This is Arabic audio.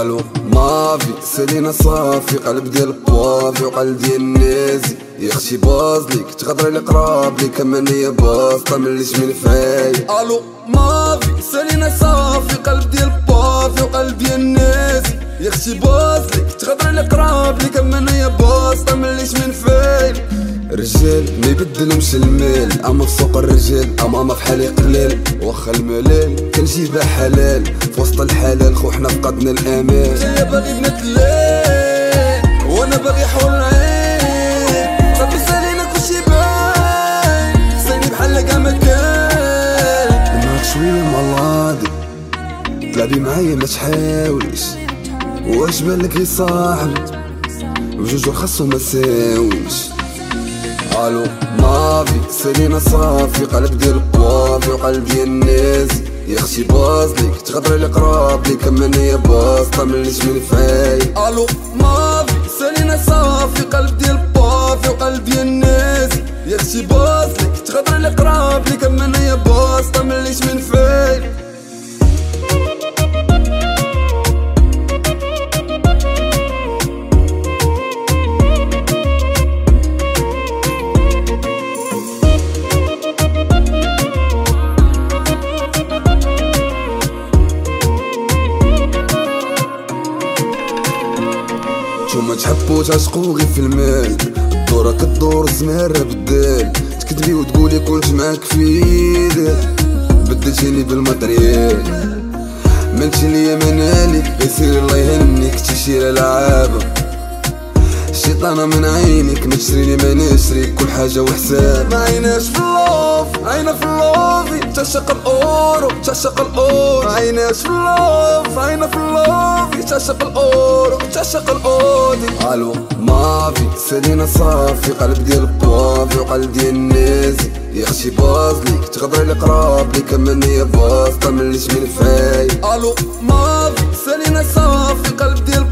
ألو مافي سالينا صافي قلب ديال بوافي وقلب ديال النازي. يا أختي بازليك تغدر لي قراب لي كمان هي باسطة مليش من فاي ألو مافي سالينا صافي قلب ديال بوافي وقلب ديال النازي. يا أختي بازليك تغدر لي قراب لي كمان هي باسطة مليش من فاي رجال ما يبدلهمش المال. أما في سوق الرجال أما ما في حالي قليل. واخا الملال كنجيبها حلال. في وسط الحلال خو حنا فقدنا الأمان. جاية باغي الليل وأنا باغي حول العين صافي سالينا كلشي باين سالي بحال كاع ما كان. معاك شوية مع الغادي تلعبي معايا ما تحاوليش واش بالك يا صاحبي وجوج خاصو ما ساويش ألو مافي سالينا صافي قلب ديال بوافي وقلب ديال الناس. يا أختي بازليك تغدر لي كمان هي باسطة مليش من فاي ألو مافي سالينا صافي قلب تحبو تعشقو غير في المال. الدورة كدور الزمارة بالدال تكذبي وتقولي كنت معاك في ايدي بدلتيني بالماتريال. منتي ليا منالي يسير الله يهنيك. تشير العابة الشيطانة من عينك ما تشريني ما نشري كل حاجة وحساب. ما عيناش في اللوف عينا في اللوفي تعشق الاورو تعشق الاورو ما عيناش في اللوف عينا في اللوفي تعشق الاورو تعشق الاودي ألو مافي سالينا صافي قلب ديال بوافي وقلب ديال النازي يا أختي بازليك تغدر لي قراب لي كمان هي باسطة مليش من فاي ألو مافي سالينا صافي قلب ديال